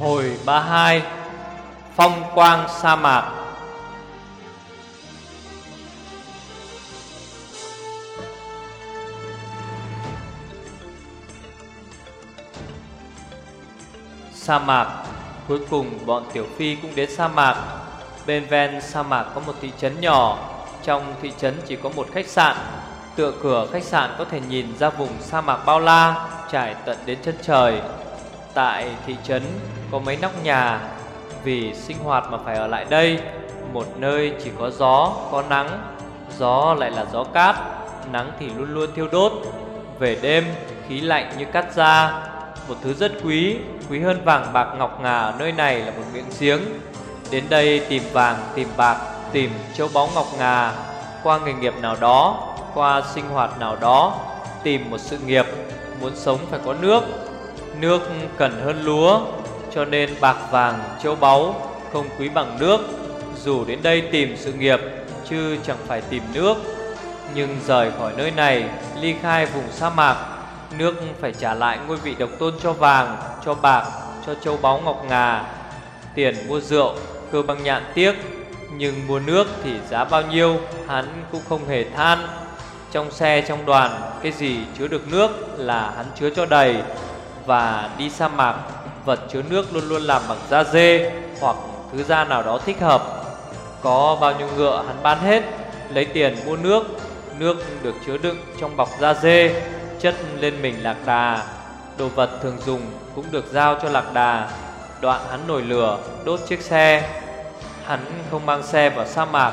Hồi 32 Phong quang sa mạc. Sa mạc, Cuối cùng bọn Tiểu Phi cũng đến sa mạc. Bên ven sa mạc có một thị trấn nhỏ, Trong thị trấn chỉ có một khách sạn. Tựa cửa khách sạn có thể nhìn ra vùng sa mạc bao la, Trải tận đến chân trời. Tại thị trấn có mấy nóc nhà. Vì sinh hoạt mà phải ở lại đây Một nơi chỉ có gió, có nắng. Gió lại là gió cát Nắng thì luôn luôn thiêu đốt. Về đêm khí lạnh như cắt da. Một thứ rất quý Quý hơn vàng bạc ngọc ngà ở nơi này là một miệng giếng. Đến đây tìm vàng, tìm bạc, tìm châu báu ngọc ngà. Qua nghề nghiệp nào đó, qua sinh hoạt nào đó Tìm một sự nghiệp, muốn sống phải có nước. Nước cần hơn lúa Cho nên bạc vàng, châu báu không quý bằng nước. Dù đến đây tìm sự nghiệp chứ chẳng phải tìm nước. Nhưng rời khỏi nơi này, ly khai vùng sa mạc Nước phải trả lại ngôi vị độc tôn cho vàng, cho bạc, cho châu báu ngọc ngà. Tiền mua rượu, cơ băng nhạn tiếc Nhưng mua nước thì giá bao nhiêu, hắn cũng không hề than. Trong xe trong đoàn, cái gì chứa được nước là hắn chứa cho đầy. Và đi sa mạc, vật chứa nước luôn luôn làm bằng da dê Hoặc thứ da nào đó thích hợp. Có bao nhiêu ngựa hắn bán hết Lấy tiền mua nước Nước được chứa đựng trong bọc da dê chất lên mình lạc đà. Đồ vật thường dùng cũng được giao cho lạc đà. Đoạn hắn nổi lửa đốt chiếc xe. Hắn không mang xe vào sa mạc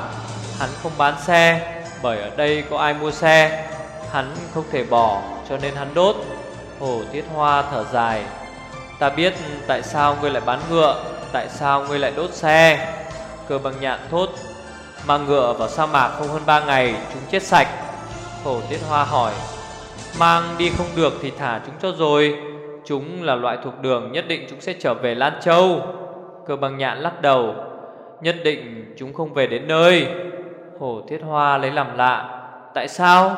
Hắn không bán xe Bởi ở đây có ai mua xe. Hắn không thể bỏ cho nên hắn đốt. Hồ Thiết Hoa thở dài. Ta biết tại sao ngươi lại bán ngựa, Tại sao ngươi lại đốt xe. Cơ bằng nhạn thốt, Mang ngựa vào sa mạc không hơn 3 ngày, Chúng chết sạch. Hồ Thiết Hoa hỏi, Mang đi không được thì thả chúng cho rồi. Chúng là loại thuộc đường Nhất định chúng sẽ trở về Lan Châu. Cơ bằng nhạn lắc đầu, Nhất định chúng không về đến nơi. Hồ Thiết Hoa lấy làm lạ, Tại sao?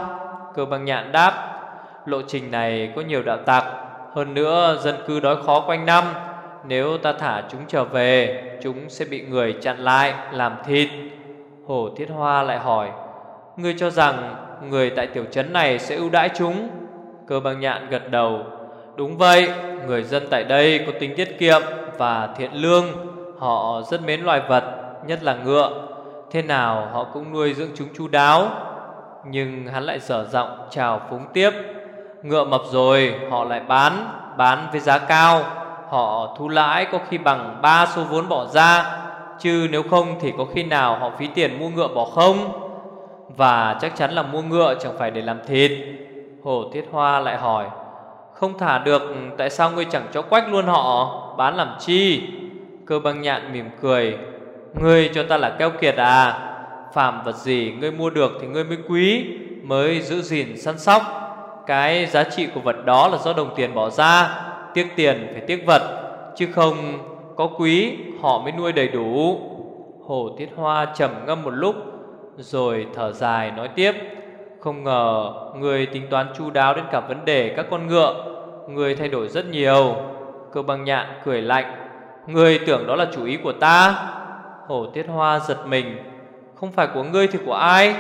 Cơ bằng nhạn đáp Lộ trình này có nhiều đạo tặc. Hơn nữa dân cư đói khó quanh năm. Nếu ta thả chúng trở về Chúng sẽ bị người chặn lại Làm thịt. Hồ Thiết Hoa lại hỏi Ngươi cho rằng người tại tiểu trấn này sẽ ưu đãi chúng? Cơ băng nhạn gật đầu Đúng vậy, người dân tại đây có tính tiết kiệm và thiện lương. Họ rất mến loài vật, nhất là ngựa. Thế nào họ cũng nuôi dưỡng chúng chu đáo. Nhưng hắn lại dở giọng chào phúng tiếp Ngựa mập rồi họ lại bán, bán với giá cao. Họ thu lãi có khi bằng ba số vốn bỏ ra Chứ nếu không thì có khi nào họ phí tiền mua ngựa bỏ không? Và chắc chắn là mua ngựa chẳng phải để làm thịt. Hồ Thiết Hoa lại hỏi Không thả được Tại sao ngươi chẳng cho quách luôn họ? Bán làm chi? Cơ băng nhạn mỉm cười Ngươi cho ta là keo kiệt à? Phàm vật gì ngươi mua được thì ngươi mới quý Mới giữ gìn săn sóc. Cái giá trị của vật đó là do đồng tiền bỏ ra, Tiếc tiền phải tiếc vật, Chứ không có quý, Họ mới nuôi đầy đủ. Hồ Tiết Hoa trầm ngâm một lúc, rồi thở dài nói tiếp, Không ngờ người tính toán chu đáo đến cả vấn đề các con ngựa, Người thay đổi rất nhiều. Cơ băng nhạn cười lạnh, Người tưởng đó là chủ ý của ta. Hổ tiết hoa giật mình, Không phải của ngươi thì của ai?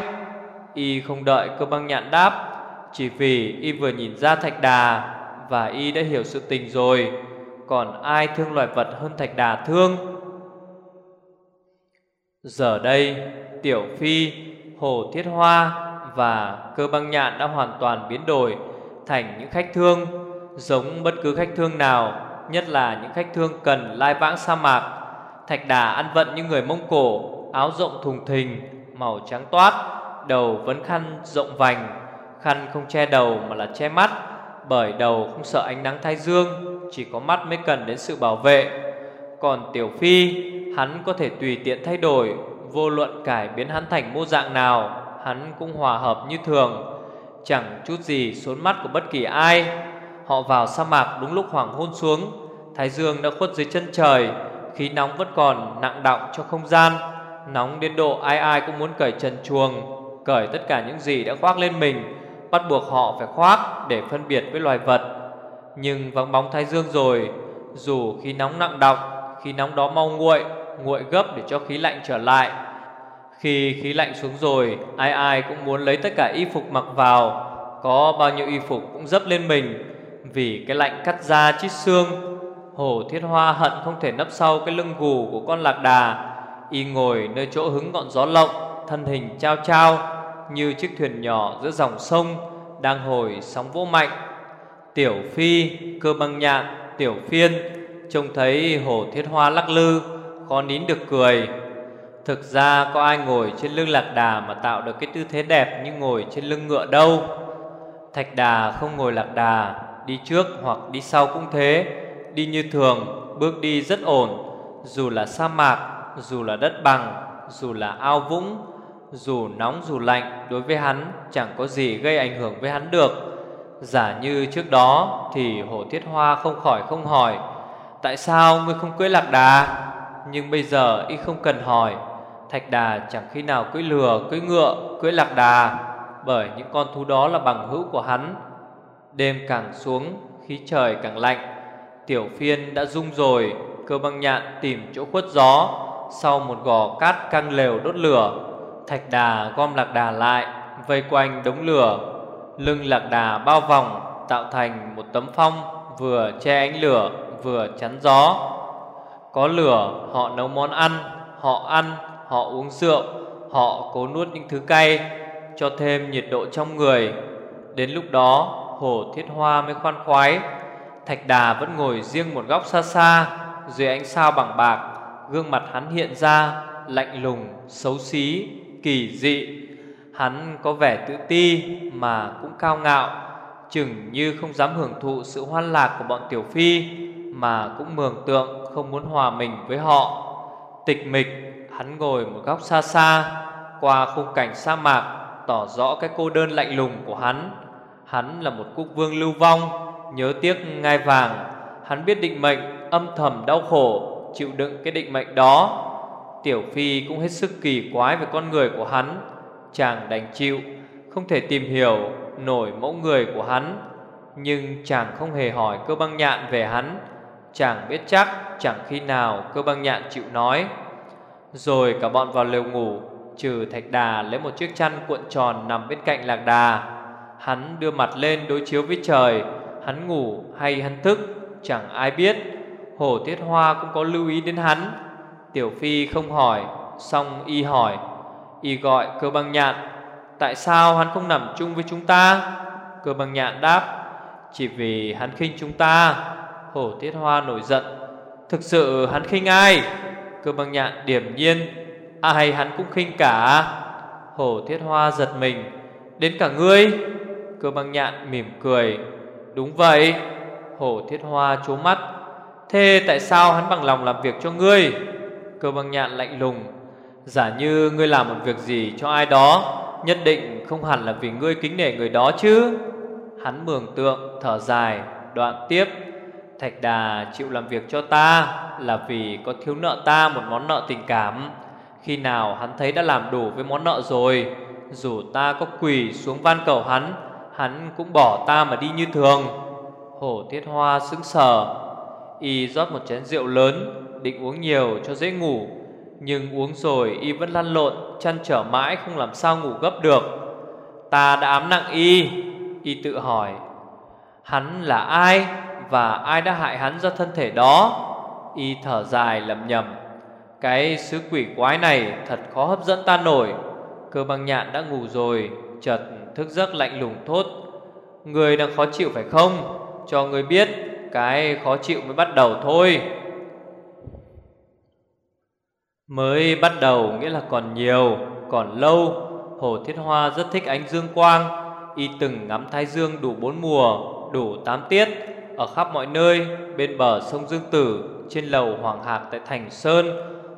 Y không đợi cơ băng nhạn đáp chỉ vì Y vừa nhìn ra thạch đà Và Y đã hiểu sự tình rồi Còn ai thương loài vật hơn thạch đà thương Giờ đây Tiểu Phi, Hồ Thiết Hoa và Cơ Băng Nhạn đã hoàn toàn biến đổi thành những khách thương giống bất cứ khách thương nào, nhất là những khách thương cần lai vãng sa mạc. Thạch Đà ăn vận như người Mông Cổ, áo rộng thùng thình, màu trắng toát, đầu vấn khăn rộng vành, khăn không che đầu mà là che mắt, bởi đầu không sợ ánh nắng thái dương, chỉ có mắt mới cần đến sự bảo vệ. Còn Tiểu Phi, hắn có thể tùy tiện thay đổi Vô luận cải biến hắn thành mô dạng nào Hắn cũng hòa hợp như thường. Chẳng chút gì xốn mắt của bất kỳ ai. Họ vào sa mạc đúng lúc hoàng hôn xuống Thái dương đã khuất dưới chân trời Khí nóng vẫn còn nặng động cho không gian. Nóng đến độ ai ai cũng muốn cởi trần chuồng Cởi tất cả những gì đã khoác lên mình Bắt buộc họ phải khoác để phân biệt với loài vật. Nhưng vắng bóng thái dương rồi, Dù khí nóng nặng độc, Khí nóng đó mau nguội Nguội gấp để cho khí lạnh trở lại. Khi khí lạnh xuống rồi, Ai ai cũng muốn lấy tất cả y phục mặc vào. Có bao nhiêu y phục cũng dấp lên mình, Vì cái lạnh cắt da chít xương. Hồ Thiết Hoa hận không thể nấp sau cái lưng gù của con lạc đà, Y ngồi nơi chỗ hứng ngọn gió lộng, Thân hình trao trao như chiếc thuyền nhỏ giữa dòng sông Đang hồi sóng vỗ mạnh. Tiểu Phi, cơ băng nhạn, Tiểu Phiên Trông thấy Hồ Thiết Hoa lắc lư Khó nín được cười. Thực ra có ai ngồi trên lưng lạc đà Mà tạo được cái tư thế đẹp như ngồi trên lưng ngựa đâu? Thạch đà không ngồi lạc đà Đi trước hoặc đi sau cũng thế. Đi như thường Bước đi rất ổn Dù là sa mạc Dù là đất bằng Dù là ao vũng dù nóng dù lạnh Đối với hắn chẳng có gì gây ảnh hưởng với hắn được. Giả như trước đó Thì Hồ Thiết Hoa không khỏi không hỏi Tại sao ngươi không cưới lạc đà? Nhưng bây giờ y không cần hỏi Thạch đà chẳng khi nào cưới lừa cưới ngựa, cưới lạc đà Bởi những con thú đó là bằng hữu của hắn. Đêm càng xuống Khí trời càng lạnh Tiểu phiên đã rung rồi Cơ băng nhạn tìm chỗ khuất gió Sau một gò cát căng lều đốt lửa. Thạch đà gom lạc đà lại Vây quanh đống lửa. Lưng lạc đà bao vòng Tạo thành một tấm phong Vừa che ánh lửa vừa chắn gió. Có lửa họ nấu món ăn Họ ăn, họ uống rượu Họ cố nuốt những thứ cay Cho thêm nhiệt độ trong người. Đến lúc đó Hồ Thiết Hoa mới khoan khoái. Thạch Đà vẫn ngồi riêng một góc xa xa Dưới ánh sao bằng bạc Gương mặt hắn hiện ra Lạnh lùng, xấu xí, kỳ dị. Hắn có vẻ tự ti Mà cũng cao ngạo, Chừng như không dám hưởng thụ sự hoan lạc của bọn Tiểu Phi, Mà cũng mường tượng không muốn hòa mình với họ. Tịch mịch, Hắn ngồi một góc xa xa, Qua khung cảnh sa mạc, Tỏ rõ cái cô đơn lạnh lùng của hắn. Hắn là một quốc vương lưu vong, Nhớ tiếc ngai vàng. Hắn biết định mệnh, âm thầm đau khổ, Chịu đựng cái định mệnh đó. Tiểu Phi cũng hết sức kỳ quái về con người của hắn. Chàng đành chịu, Không thể tìm hiểu nổi mẫu người của hắn. Nhưng chàng không hề hỏi cơ băng nhạn về hắn. Chàng biết chắc chẳng khi nào cơ băng nhạn chịu nói. Rồi cả bọn vào lều ngủ, Trừ thạch đà lấy một chiếc chăn cuộn tròn nằm bên cạnh lạc đà. Hắn đưa mặt lên đối chiếu với trời. Hắn ngủ hay hắn thức, Chẳng ai biết. Hổ Tiết Hoa cũng có lưu ý đến hắn. Tiểu Phi không hỏi, Xong y hỏi, Y gọi cơ băng nhạn, Tại sao hắn không nằm chung với chúng ta? Cơ băng nhạn đáp, Chỉ vì hắn khinh chúng ta. Hổ Thiết Hoa nổi giận, Thực sự hắn khinh ai? Cơ băng nhạn điểm nhiên, Ai hắn cũng khinh cả. Hổ Thiết Hoa giật mình, Đến cả ngươi? Cơ băng nhạn mỉm cười, Đúng vậy. Hổ Thiết Hoa trố mắt, Thế tại sao hắn bằng lòng làm việc cho ngươi? Cơ băng nhạn lạnh lùng. Giả như ngươi làm một việc gì cho ai đó, Nhất định không hẳn là vì ngươi kính nể người đó chứ. Hắn mường tượng, thở dài, Đoạn tiếp. Thạch Đà chịu làm việc cho ta Là vì có thiếu nợ ta một món nợ tình cảm. Khi nào hắn thấy đã làm đủ với món nợ rồi, Dù ta có quỳ xuống van cầu hắn Hắn cũng bỏ ta mà đi như thường. Hổ Thiết Hoa sững sờ, Y rót một chén rượu lớn Định uống nhiều cho dễ ngủ, Nhưng uống rồi Y vẫn lăn lộn, Chăn trở mãi không làm sao ngủ gấp được. Ta đã ám nặng Y Y tự hỏi. Hắn là ai Và ai đã hại hắn ra thân thể đó? Y thở dài lầm nhầm Cái sứ quỷ quái này Thật khó hấp dẫn ta nổi. Cơ băng nhạn đã ngủ rồi, Chợt thức giấc lạnh lùng thốt. Người đang khó chịu phải không? Cho người biết, Cái khó chịu mới bắt đầu thôi. Mới bắt đầu nghĩa là còn nhiều Còn lâu. Hồ Thiết Hoa rất thích ánh dương quang Y từng ngắm thái dương đủ bốn mùa Đủ tám tiết. Ở khắp mọi nơi Bên bờ sông Dương Tử Trên lầu Hoàng Hạc tại Thành Sơn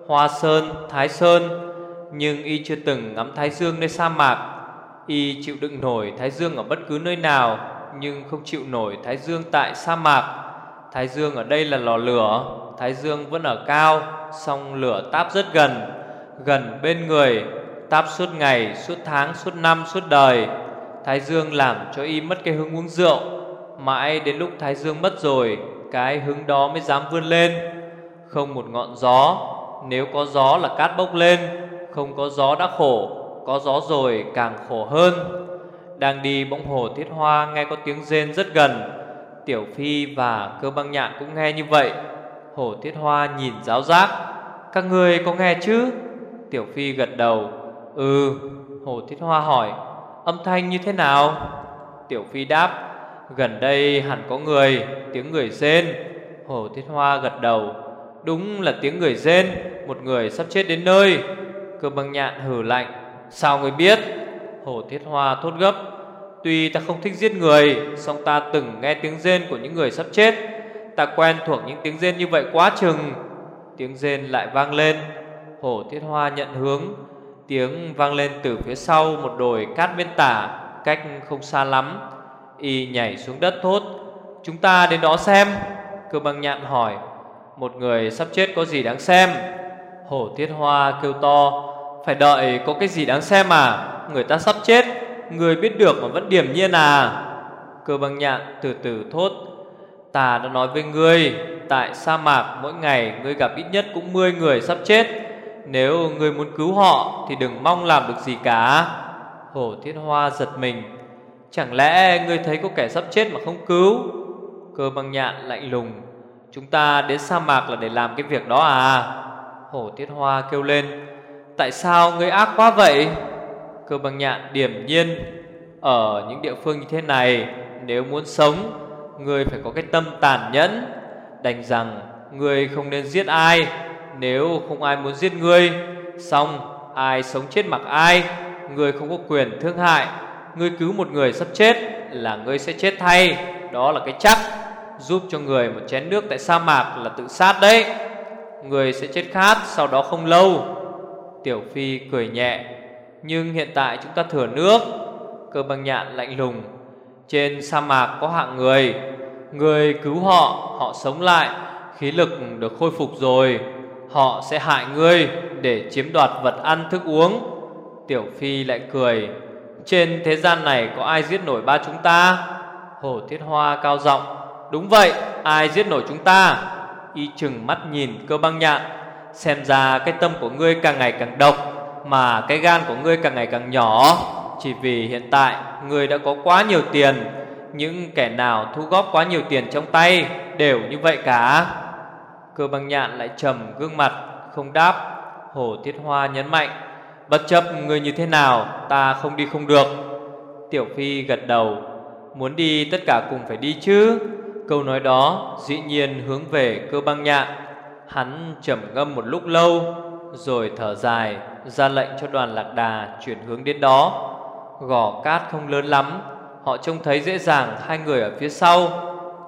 Hoa Sơn, Thái Sơn. Nhưng Y chưa từng ngắm thái dương nơi sa mạc. Y chịu đựng nổi thái dương ở bất cứ nơi nào Nhưng không chịu nổi thái dương tại sa mạc. Thái dương ở đây là lò lửa Thái dương vẫn ở cao. Song lửa táp rất gần Gần bên người Táp suốt ngày, suốt tháng, suốt năm, suốt đời. Thái dương làm cho y mất cái hứng uống rượu Mãi đến lúc Thái dương mất rồi cái hứng đó mới dám vươn lên. Không một ngọn gió Nếu có gió là cát bốc lên Không có gió đã khổ Có gió rồi càng khổ hơn. Đang đi bỗng hồ thiết hoa nghe có tiếng rên rất gần. Tiểu Phi và cơ băng nhạn cũng nghe như vậy. Hồ thiết hoa nhìn giáo giác. Các người có nghe chứ? Tiểu Phi gật đầu. Ừ Hồ thiết hoa hỏi, Âm thanh như thế nào? Tiểu Phi đáp, Gần đây hẳn có người, Tiếng người rên. Hồ Thiết Hoa gật đầu, Đúng là tiếng người rên, Một người sắp chết đến nơi. Cơ băng nhạn hử lạnh, Sao người biết? Hồ Thiết Hoa thốt gấp, Tuy ta không thích giết người, song ta từng nghe tiếng rên của những người sắp chết. Ta quen thuộc những tiếng rên như vậy quá chừng. Tiếng rên lại vang lên. Hổ Thiết Hoa nhận hướng. Tiếng vang lên từ phía sau một đồi cát bên tả, Cách không xa lắm. Y nhảy xuống đất thốt, Chúng ta đến đó xem. Cơ băng nhạn hỏi, Một người sắp chết có gì đáng xem? Hổ thiết hoa kêu to, Phải đợi có cái gì đáng xem à Người ta sắp chết, Người biết được mà vẫn điểm nhiên à. Cơ băng nhạn từ từ thốt Ta đã nói với ngươi, Tại sa mạc mỗi ngày Ngươi gặp ít nhất cũng 10 người sắp chết. Nếu ngươi muốn cứu họ Thì đừng mong làm được gì cả. Hổ thiết hoa giật mình. Chẳng lẽ ngươi thấy có kẻ sắp chết mà không cứu? Cơ băng nhạn lạnh lùng. Chúng ta đến sa mạc là để làm cái việc đó à? Hổ thiết hoa kêu lên. Tại sao ngươi ác quá vậy? Cơ băng nhạn điểm nhiên. Ở những địa phương như thế này, Nếu muốn sống Ngươi phải có cái tâm tàn nhẫn, Đành rằng Ngươi không nên giết ai. Nếu không ai muốn giết ngươi, Xong, ai sống chết mặc ai, Ngươi không có quyền thương hại. Ngươi cứu một người sắp chết Là ngươi sẽ chết thay. Đó là cái chắc, Giúp cho người một chén nước tại sa mạc là tự sát đấy. Người sẽ chết khát, Sau đó không lâu. Tiểu Phi cười nhẹ, Nhưng hiện tại chúng ta thừa nước. Cơ băng nhạn lạnh lùng trên sa mạc có hạng người. Người cứu họ Họ sống lại, Khí lực được khôi phục rồi. Họ sẽ hại ngươi Để chiếm đoạt vật ăn thức uống. Tiểu Phi lại cười. Trên thế gian này có ai giết nổi ba chúng ta? Hồ Thiết Hoa cao giọng. Đúng vậy, ai giết nổi chúng ta? Y chừng mắt nhìn cơ băng nhạn. Xem ra cái tâm của ngươi càng ngày càng độc, Mà cái gan của ngươi càng ngày càng nhỏ. Chỉ vì hiện tại người đã có quá nhiều tiền, Những kẻ nào thu góp quá nhiều tiền trong tay Đều như vậy cả. Cơ băng nhạn lại trầm gương mặt, Không đáp. Hồ Thiết Hoa nhấn mạnh, Bất chấp người như thế nào, Ta không đi không được. Tiểu Phi gật đầu, Muốn đi tất cả cùng phải đi chứ. Câu nói đó dĩ nhiên hướng về cơ băng nhạn. Hắn trầm ngâm một lúc lâu, Rồi thở dài, Ra lệnh cho đoàn lạc đà chuyển hướng đến đó. Gò cát không lớn lắm. Họ trông thấy dễ dàng hai người ở phía sau.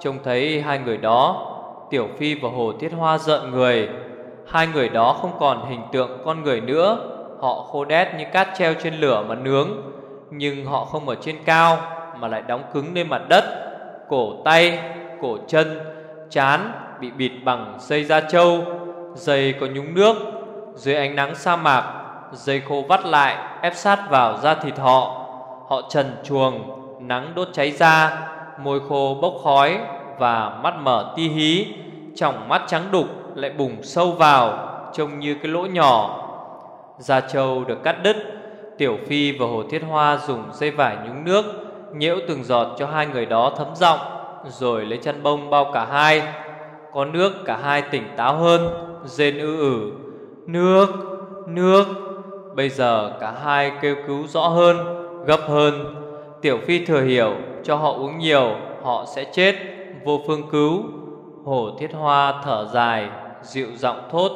Trông thấy hai người đó Tiểu Phi và Hồ Thiết Hoa giận người. Hai người đó không còn hình tượng con người nữa. Họ khô đét như cát treo trên lửa mà nướng. Nhưng họ không ở trên cao Mà lại đóng cứng lên mặt đất. Cổ tay, cổ chân, chán bị bịt bằng dây da trâu. Dây có nhúng nước. Dưới ánh nắng sa mạc Dây khô vắt lại ép sát vào da thịt họ. Họ trần chuồng Nắng đốt cháy da Môi khô bốc khói Và mắt mở ti hí Trong mắt trắng đục lại bùng sâu vào Trông như cái lỗ nhỏ. Gia Châu được cắt đứt Tiểu Phi và Hồ Thiết Hoa dùng dây vải nhúng nước Nhiễu từng giọt cho hai người đó thấm giọng Rồi lấy chăn bông bao cả hai. Có nước cả hai tỉnh táo hơn Rên ư ử. Nước, nước. Bây giờ cả hai kêu cứu rõ hơn. Gấp hơn. Tiểu Phi thừa hiểu cho họ uống nhiều Họ sẽ chết. Vô phương cứu hổ Thiết Hoa thở dài Dịu giọng thốt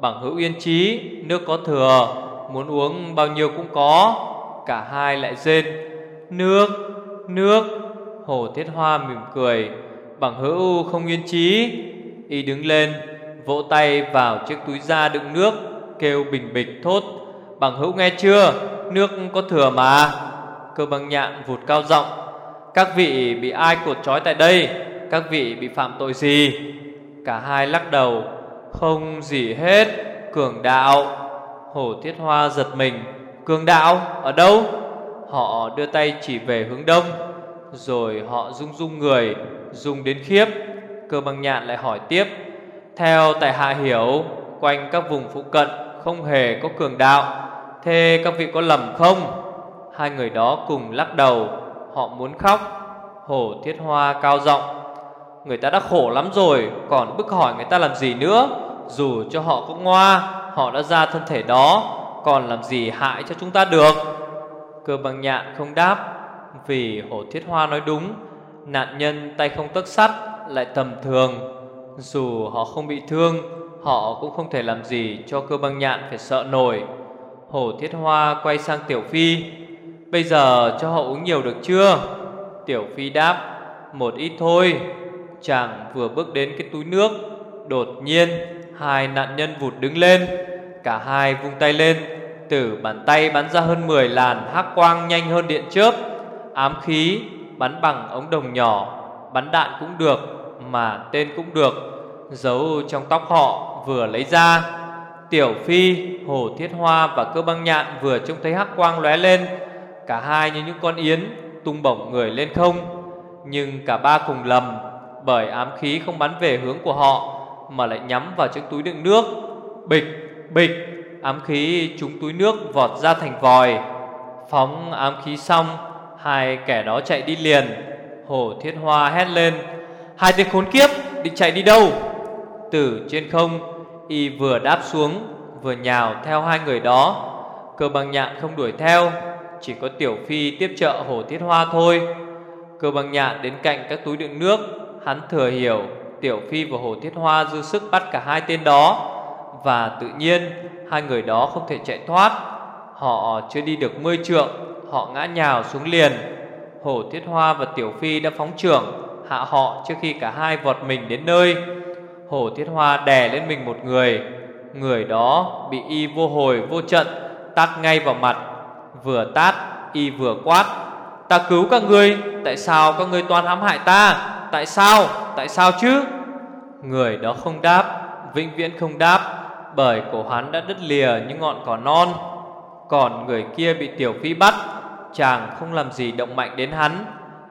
Bằng hữu yên trí Nước có thừa Muốn uống bao nhiêu cũng có. Cả hai lại rên Nước, nước. Hổ Thiết Hoa mỉm cười Bằng hữu không yên trí Y đứng lên Vỗ tay vào chiếc túi da đựng nước Kêu bình bịch thốt Bằng hữu nghe chưa? Nước có thừa mà. Cơ băng nhạn vụt cao giọng. Các vị bị ai cột trói tại đây? Các vị bị phạm tội gì? Cả hai lắc đầu. Không gì hết, Cường đạo. Hổ Thiết Hoa giật mình. Cường đạo, ở đâu? Họ đưa tay chỉ về hướng đông, Rồi họ rung rung người, Rung đến khiếp. Cơ băng nhạn lại hỏi tiếp. Theo tại hạ hiểu, Quanh các vùng phụ cận Không hề có cường đạo. Thế các vị có lầm không? Hai người đó cùng lắc đầu. Họ muốn khóc. Hổ thiết hoa cao giọng. Người ta đã khổ lắm rồi, Còn bức hỏi người ta làm gì nữa? Dù cho họ cũng ngoa, Họ đã ra thân thể đó, Còn làm gì hại cho chúng ta được? Cơ bằng nhạn không đáp. Vì hổ thiết hoa nói đúng, Nạn nhân tay không tấc sắt, Lại tầm thường. Dù họ không bị thương, Họ cũng không thể làm gì cho cơ băng nhạn phải sợ nổi. Hổ thiết hoa quay sang Tiểu Phi. Bây giờ cho họ uống nhiều được chưa? Tiểu Phi đáp, Một ít thôi. Chàng vừa bước đến cái túi nước, Đột nhiên Hai nạn nhân vụt đứng lên, Cả hai vung tay lên, Từ bàn tay bắn ra hơn 10 làn hắc quang nhanh hơn điện chớp. Ám khí bắn bằng ống đồng nhỏ, Bắn đạn cũng được, Mà tên cũng được. Giấu trong tóc họ vừa lấy ra Tiểu Phi, Hồ Thiết Hoa và Cơ Băng Nhạn vừa trông thấy hắc quang lóe lên. Cả hai như những con yến tung bổng người lên không. Nhưng cả ba cùng lầm Bởi ám khí không bắn về hướng của họ Mà lại nhắm vào chiếc túi đựng nước. Bịch, bịch Ám khí trúng túi nước vọt ra thành vòi. Phóng ám khí xong Hai kẻ đó chạy đi liền. Hồ Thiết Hoa hét lên Hai tên khốn kiếp định chạy đi đâu? Từ trên không Y vừa đáp xuống, Vừa nhào theo hai người đó. Cơ bằng nhạn không đuổi theo, Chỉ có Tiểu Phi tiếp trợ Hồ Thiết Hoa thôi. Cơ bằng nhạn đến cạnh các túi đựng nước, Hắn thừa hiểu Tiểu Phi và Hồ Thiết Hoa dư sức bắt cả hai tên đó. Và tự nhiên, Hai người đó không thể chạy thoát. Họ chưa đi được mươi trượng, Họ ngã nhào xuống liền. Hồ Thiết Hoa và Tiểu Phi đã phóng trưởng, Hạ họ trước khi cả hai vọt mình đến nơi. Hổ Thiết Hoa đè lên mình một người. Người đó bị y vô hồi, vô trận, Tát ngay vào mặt. Vừa tát, y vừa quát, Ta cứu các ngươi, Tại sao các ngươi toàn hãm hại ta? Tại sao? Tại sao chứ? Người đó không đáp, Vĩnh viễn không đáp, Bởi cổ hắn đã đứt lìa như ngọn cỏ non. Còn người kia bị tiểu phi bắt, Chàng không làm gì động mạnh đến hắn.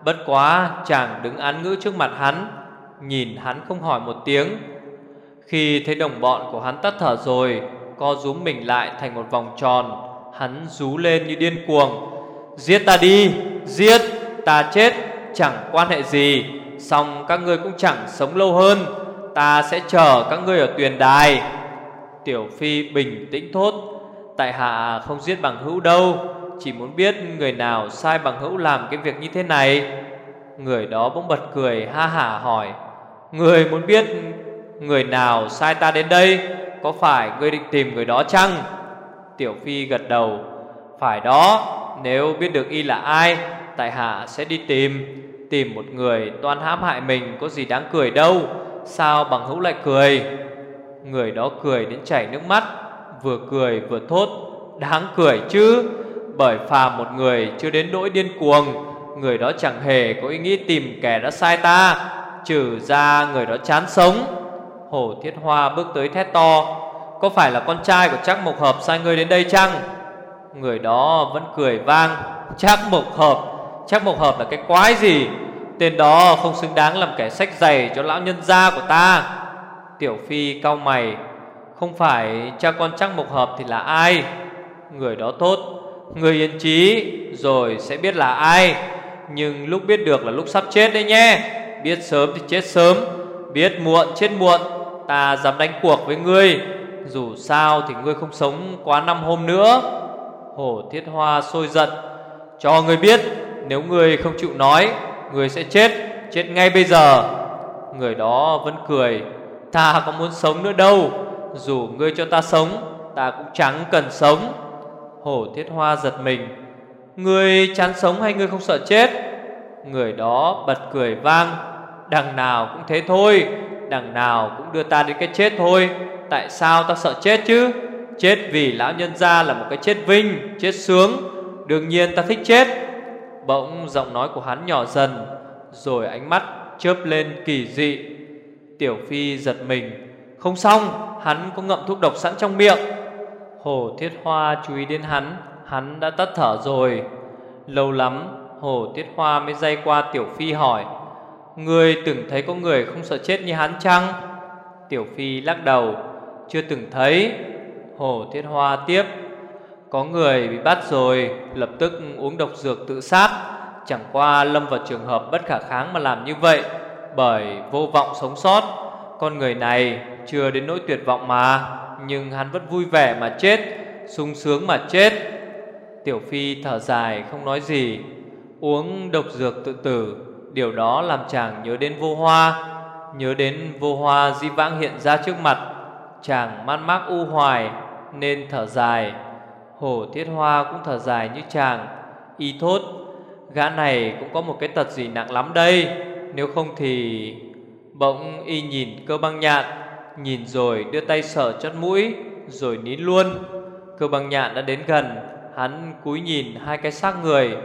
Bất quá chàng đứng án ngữ trước mặt hắn Nhìn hắn không hỏi một tiếng. Khi thấy đồng bọn của hắn tắt thở rồi, Co rúm mình lại thành một vòng tròn, Hắn rú lên như điên cuồng. Giết ta đi, Giết, Ta chết, Chẳng quan hệ gì Xong các ngươi cũng chẳng sống lâu hơn, Ta sẽ chờ các ngươi ở tuyền đài. Tiểu Phi bình tĩnh thốt, Tại hạ không giết bằng hữu đâu, Chỉ muốn biết người nào sai bằng hữu làm cái việc như thế này. Người đó bỗng bật cười, ha hả hỏi Người muốn biết người nào sai ta đến đây, Có phải ngươi định tìm người đó chăng? Tiểu Phi gật đầu. Phải đó, Nếu biết được y là ai, Tại hạ sẽ đi tìm. Tìm một người toan hãm hại mình Có gì đáng cười đâu, Sao bằng hữu lại cười? Người đó cười đến chảy nước mắt, Vừa cười vừa thốt, Đáng cười chứ, Bởi phàm một người chưa đến nỗi điên cuồng, Người đó chẳng hề có ý nghĩ tìm kẻ đã sai ta. Trừ ra người đó chán sống. Hổ thiết hoa bước tới thét to, Có phải là con trai của Trác Mộc Hợp sai ngươi đến đây chăng? Người đó vẫn cười vang, Trác Mộc Hợp, Trác Mộc Hợp là cái quái gì? Tên đó không xứng đáng làm kẻ sách giày cho lão nhân gia của ta. Tiểu Phi cau mày, Không phải cha con Trác Mộc Hợp thì là ai? Người đó tốt Người yên trí Rồi sẽ biết là ai, Nhưng lúc biết được là lúc sắp chết đấy nhé. Biết sớm thì chết sớm, Biết muộn chết muộn. Ta dám đánh cuộc với ngươi. Dù sao thì ngươi không sống quá năm hôm nữa. Hổ thiết hoa sôi giận. Cho ngươi biết, Nếu ngươi không chịu nói, Ngươi sẽ chết. Chết ngay bây giờ. Người đó vẫn cười. Ta có muốn sống nữa đâu. Dù ngươi cho ta sống, Ta cũng chẳng cần sống. Hổ thiết hoa giật mình. Ngươi chán sống hay ngươi không sợ chết? Người đó bật cười vang. Đằng nào cũng thế thôi, Đằng nào cũng đưa ta đến cái chết thôi. Tại sao ta sợ chết chứ? Chết vì lão nhân gia là một cái chết vinh, Chết sướng. Đương nhiên ta thích chết. Bỗng giọng nói của hắn nhỏ dần, Rồi ánh mắt chớp lên kỳ dị. Tiểu Phi giật mình. Không xong, Hắn có ngậm thuốc độc sẵn trong miệng. Hồ Thiết Hoa chú ý đến hắn Hắn đã tắt thở rồi. Lâu lắm, Hồ Thiết Hoa mới dây qua Tiểu Phi hỏi Người từng thấy có người không sợ chết như hắn chăng? Tiểu Phi lắc đầu. Chưa từng thấy. Hồ Thiết Hoa tiếp. Có người bị bắt rồi, Lập tức uống độc dược tự sát. Chẳng qua lâm vào trường hợp bất khả kháng mà làm như vậy, Bởi vô vọng sống sót. Con người này chưa đến nỗi tuyệt vọng mà, Nhưng hắn vẫn vui vẻ mà chết, sung sướng mà chết. Tiểu Phi thở dài, không nói gì. Uống độc dược tự tử. Điều đó làm chàng nhớ đến vô hoa, Nhớ đến vô hoa di vãng hiện ra trước mặt. Chàng man mác u hoài, Nên thở dài. Hồ Thiết Hoa cũng thở dài như chàng. Y thốt, Gã này cũng có một cái tật gì nặng lắm đây. Nếu không thì Bỗng y nhìn cơ băng nhạn, Nhìn rồi đưa tay sờ chót mũi, Rồi nín luôn. Cơ băng nhạn đã đến gần, Hắn cúi nhìn hai cái xác người.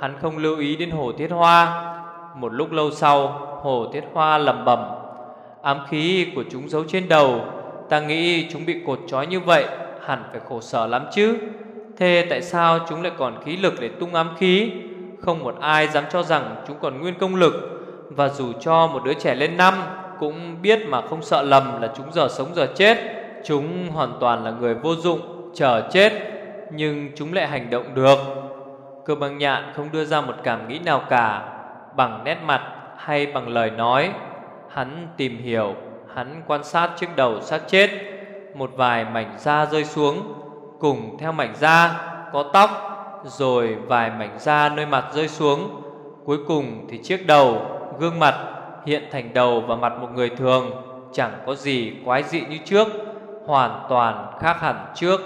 Hắn không lưu ý đến hồ thiết hoa. Một lúc lâu sau, Hồ thiết hoa lầm bẩm, Ám khí của chúng giấu trên đầu, Ta nghĩ chúng bị cột trói như vậy, Hẳn phải khổ sở lắm chứ. Thế tại sao chúng lại còn khí lực để tung ám khí? Không một ai dám cho rằng chúng còn nguyên công lực, Và dù cho một đứa trẻ lên năm Cũng biết mà không sợ lầm là chúng giờ sống giờ chết. Chúng hoàn toàn là người vô dụng, Chờ chết, Nhưng chúng lại hành động được. Cơ băng nhạn không đưa ra một cảm nghĩ nào cả. Bằng nét mặt hay bằng lời nói, Hắn tìm hiểu, Hắn quan sát chiếc đầu xác chết, Một vài mảnh da rơi xuống, Cùng theo mảnh da Có tóc, Rồi vài mảnh da nơi mặt rơi xuống. Cuối cùng thì chiếc đầu, Gương mặt hiện thành đầu và mặt một người thường, Chẳng có gì quái dị như trước, Hoàn toàn khác hẳn trước.